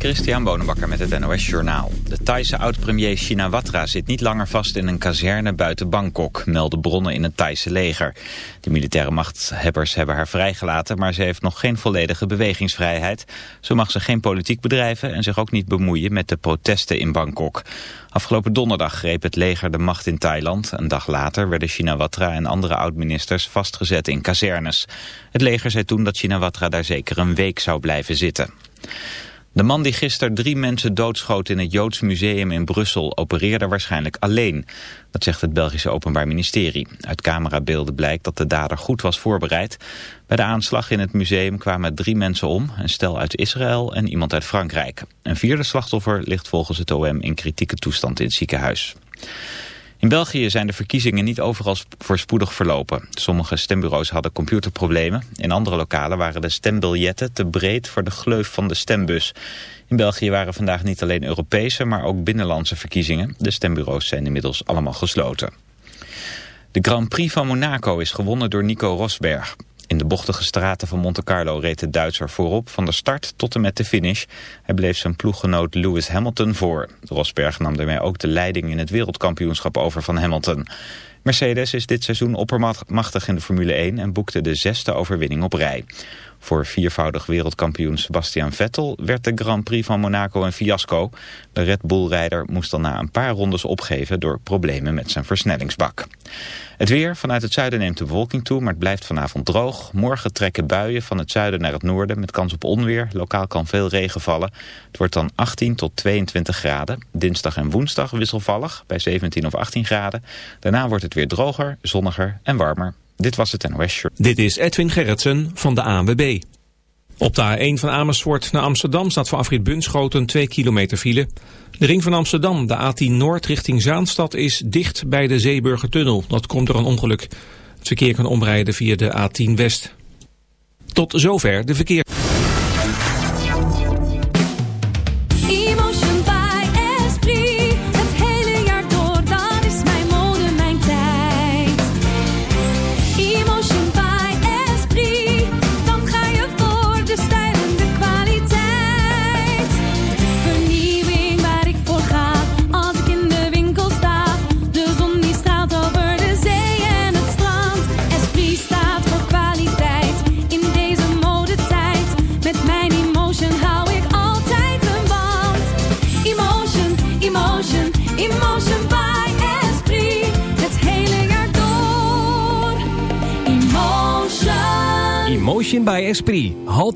Christian Bonenbakker met het NOS Journaal. De Thaise oud-premier Shinawatra zit niet langer vast in een kazerne buiten Bangkok, melden bronnen in het Thaise leger. De militaire machthebbers hebben haar vrijgelaten, maar ze heeft nog geen volledige bewegingsvrijheid. Zo mag ze geen politiek bedrijven en zich ook niet bemoeien met de protesten in Bangkok. Afgelopen donderdag greep het leger de macht in Thailand. Een dag later werden Shinawatra en andere oud-ministers vastgezet in kazernes. Het leger zei toen dat Shinawatra daar zeker een week zou blijven zitten. De man die gisteren drie mensen doodschoot in het Joods Museum in Brussel opereerde waarschijnlijk alleen. Dat zegt het Belgische Openbaar Ministerie. Uit camerabeelden blijkt dat de dader goed was voorbereid. Bij de aanslag in het museum kwamen drie mensen om. Een stel uit Israël en iemand uit Frankrijk. Een vierde slachtoffer ligt volgens het OM in kritieke toestand in het ziekenhuis. In België zijn de verkiezingen niet overal voorspoedig verlopen. Sommige stembureaus hadden computerproblemen. In andere lokalen waren de stembiljetten te breed voor de gleuf van de stembus. In België waren vandaag niet alleen Europese, maar ook binnenlandse verkiezingen. De stembureaus zijn inmiddels allemaal gesloten. De Grand Prix van Monaco is gewonnen door Nico Rosberg. In de bochtige straten van Monte Carlo reed de Duitser voorop van de start tot en met de finish. Hij bleef zijn ploeggenoot Lewis Hamilton voor. Rosberg nam daarmee ook de leiding in het wereldkampioenschap over van Hamilton. Mercedes is dit seizoen oppermachtig in de Formule 1 en boekte de zesde overwinning op rij. Voor viervoudig wereldkampioen Sebastian Vettel werd de Grand Prix van Monaco een fiasco. De Red Bull-rijder moest al na een paar rondes opgeven door problemen met zijn versnellingsbak. Het weer, vanuit het zuiden neemt de bewolking toe, maar het blijft vanavond droog. Morgen trekken buien van het zuiden naar het noorden met kans op onweer. Lokaal kan veel regen vallen. Het wordt dan 18 tot 22 graden. Dinsdag en woensdag wisselvallig bij 17 of 18 graden. Daarna wordt het weer droger, zonniger en warmer. Dit was het NOS Show. Dit is Edwin Gerritsen van de ANWB. Op de A1 van Amersfoort naar Amsterdam staat voor afrit Bunschoten 2 kilometer file. De ring van Amsterdam, de A10 Noord richting Zaanstad, is dicht bij de Zeeburgertunnel. Dat komt door een ongeluk. Het verkeer kan omrijden via de A10 West. Tot zover de verkeer.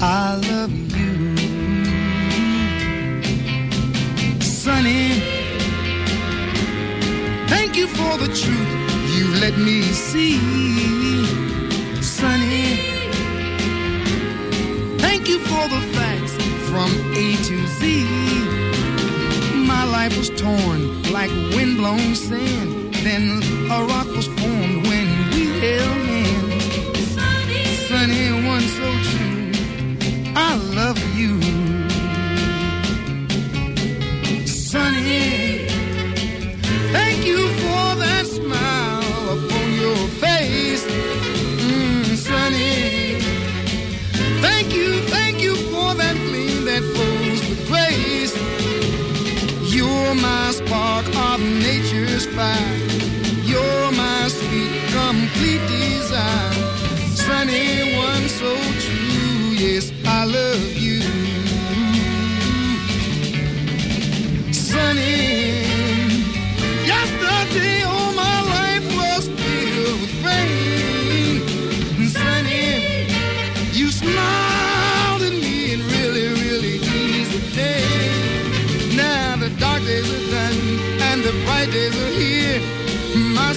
I love you. Sonny, thank you for the truth you've let me see. Sonny, thank you for the facts from A to Z. My life was torn like windblown sand, then a rock was formed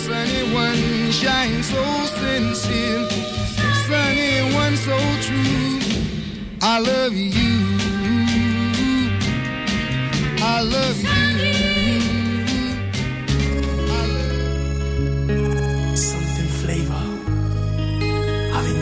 sunny one, shine so sincere, sunny one, so true. I love you. I love you. Something flavor. Having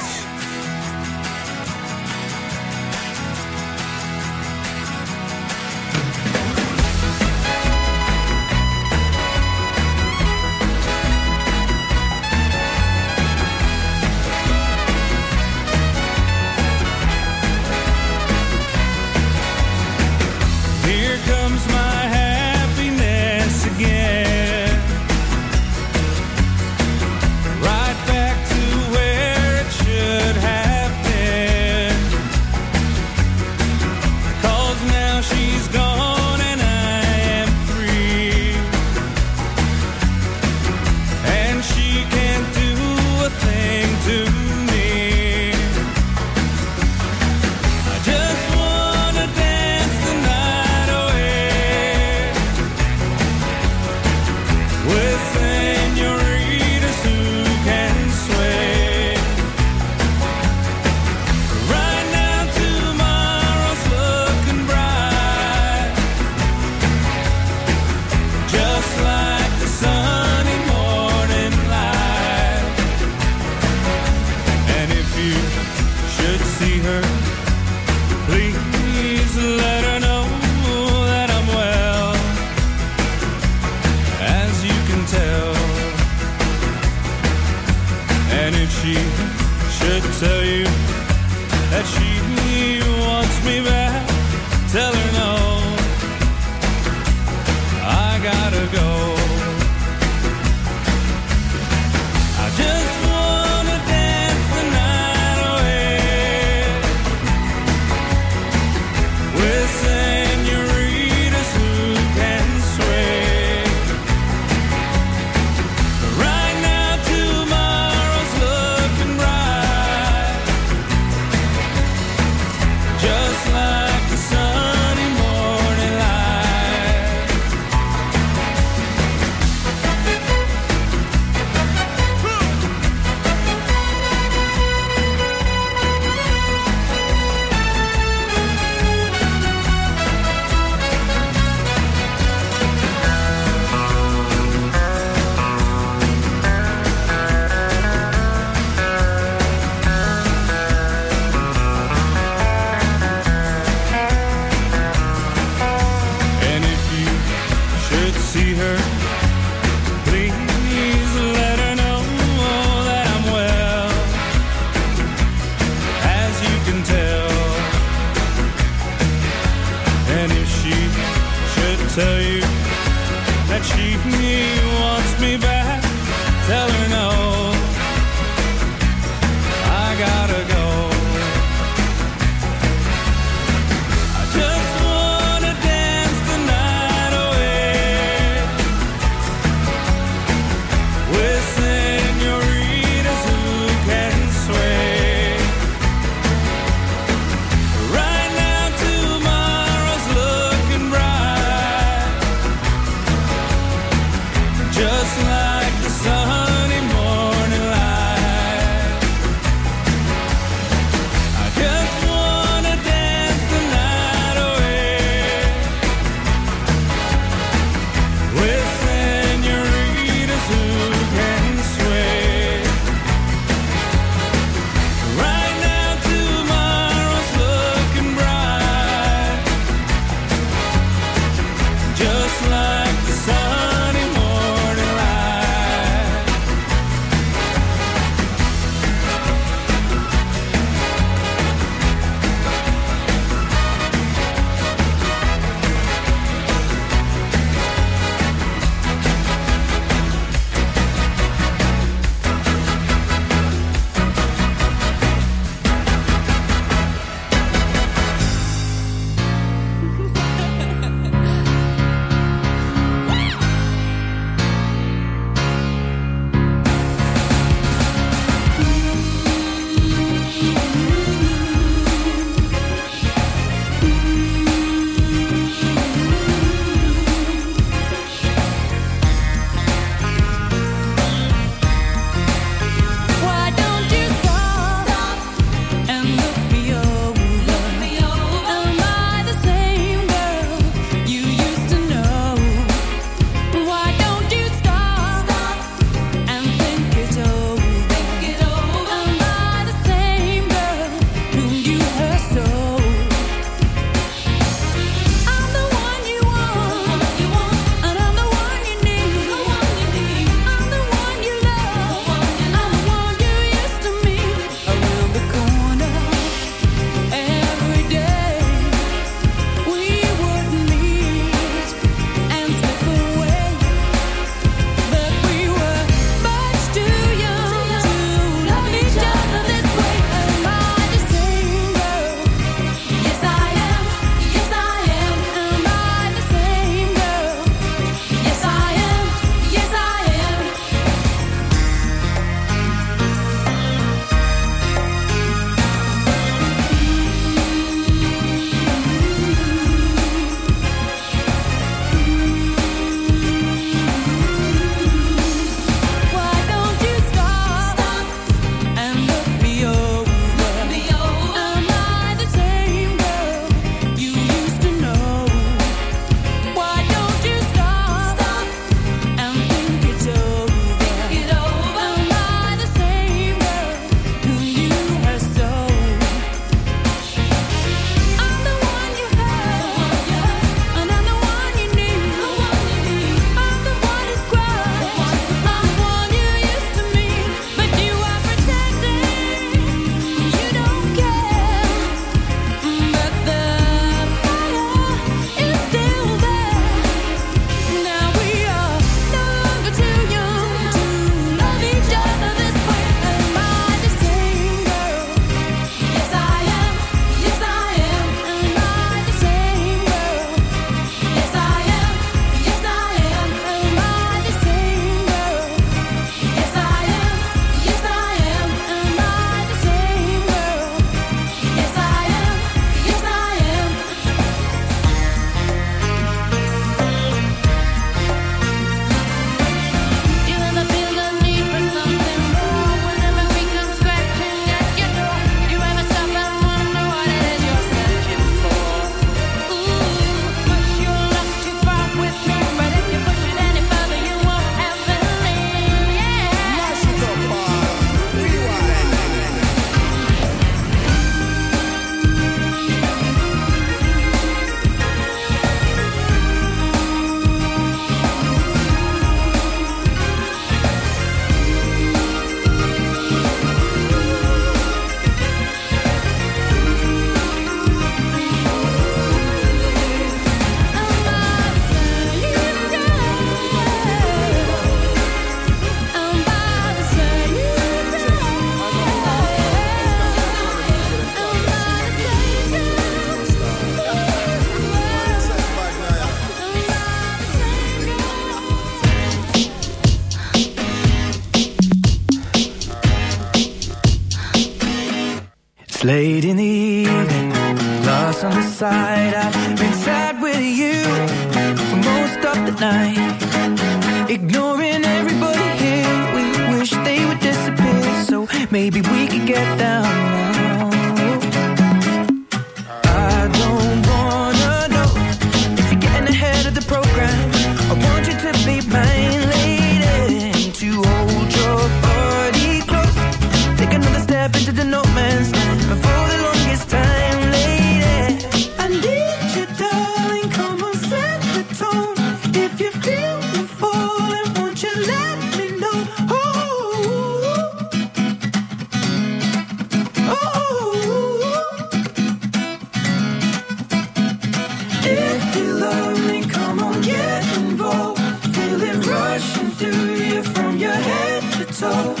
So.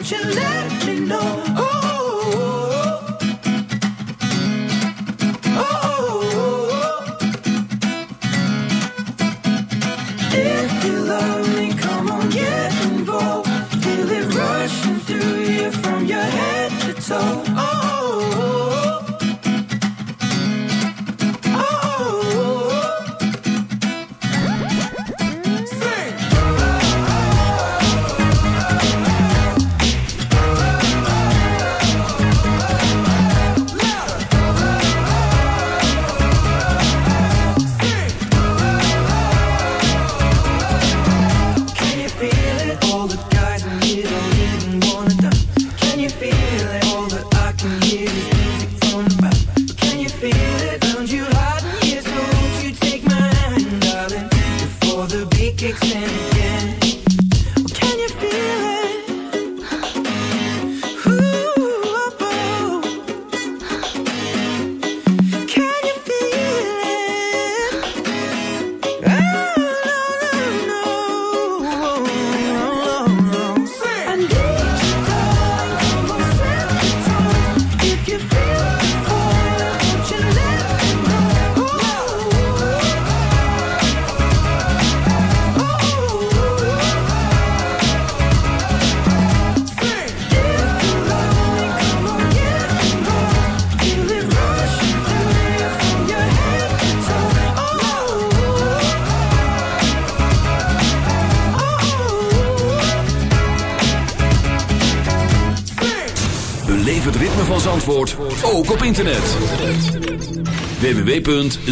Don't you let me know?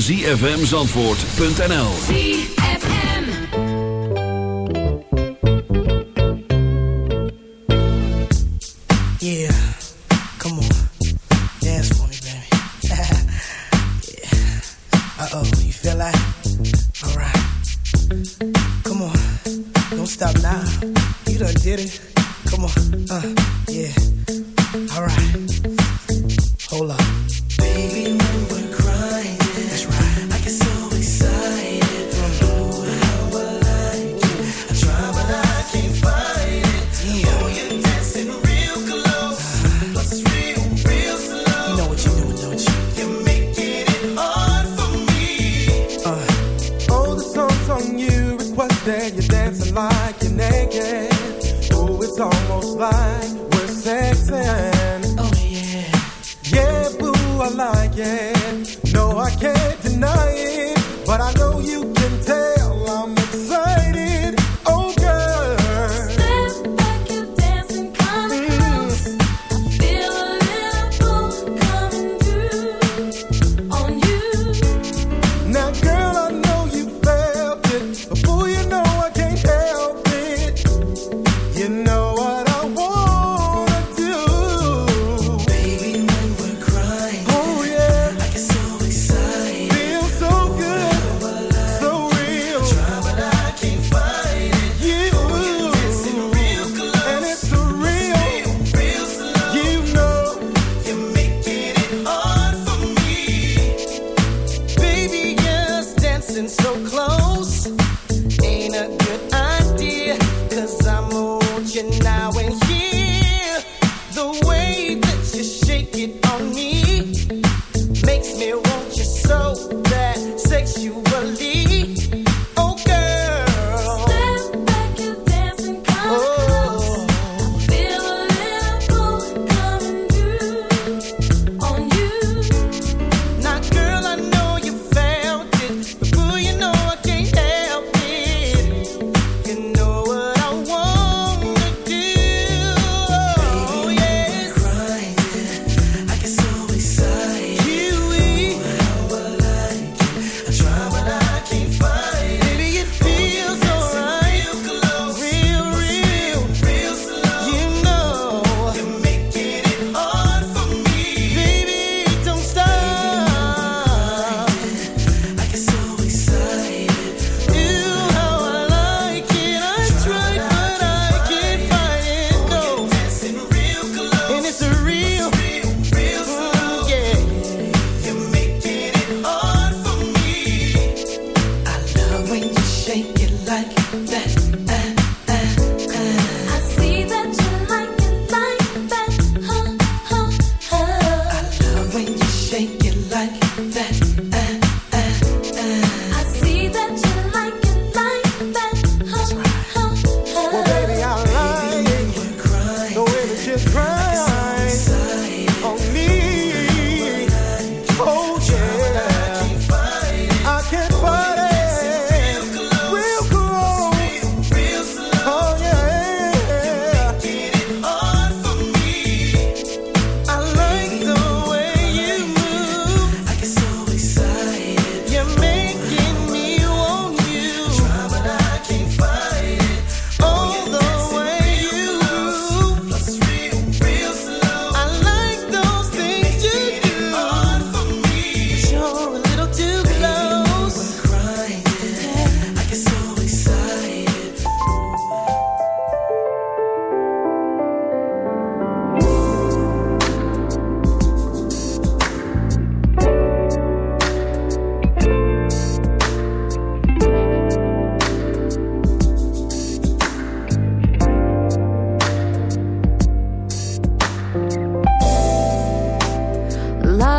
zfmzandvoort.nl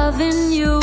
Loving you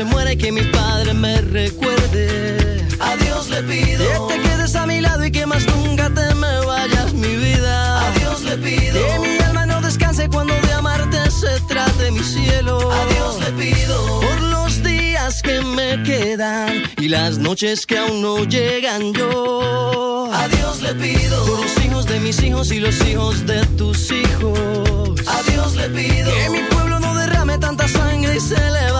se muera y que mi padre me recuerde. A Dios le pido que te quedes a mi lado y que más nunca te me vayas, mi vida. A Dios le pido que mi alma no descanse cuando de amarte se trate mi cielo. A Dios le pido por los días que me quedan y las noches que aún no llegan yo. A Dios le pido por los hijos de mis hijos y los hijos de tus hijos. A Dios le pido que mi pueblo no derrame tanta sangre y se levante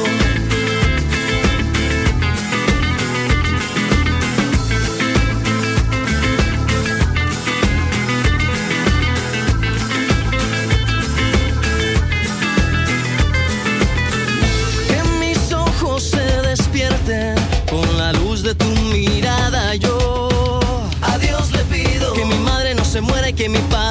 que me passa.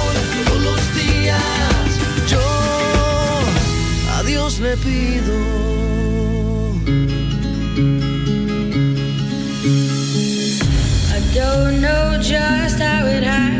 I don't know just how it happened.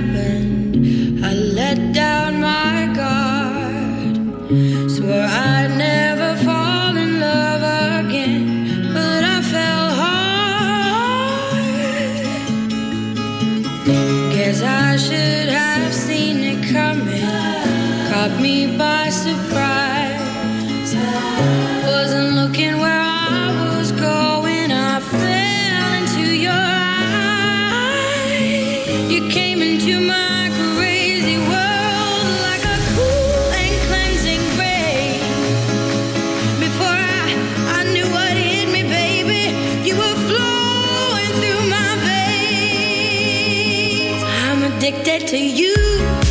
Addicted to you.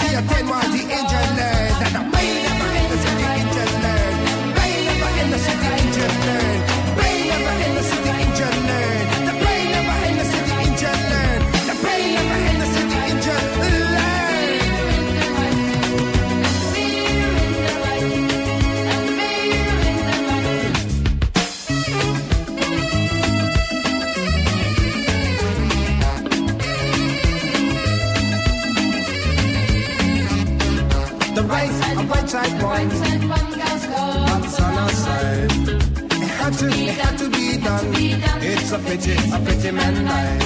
see a 10 while the angel pretty, a pretty man like.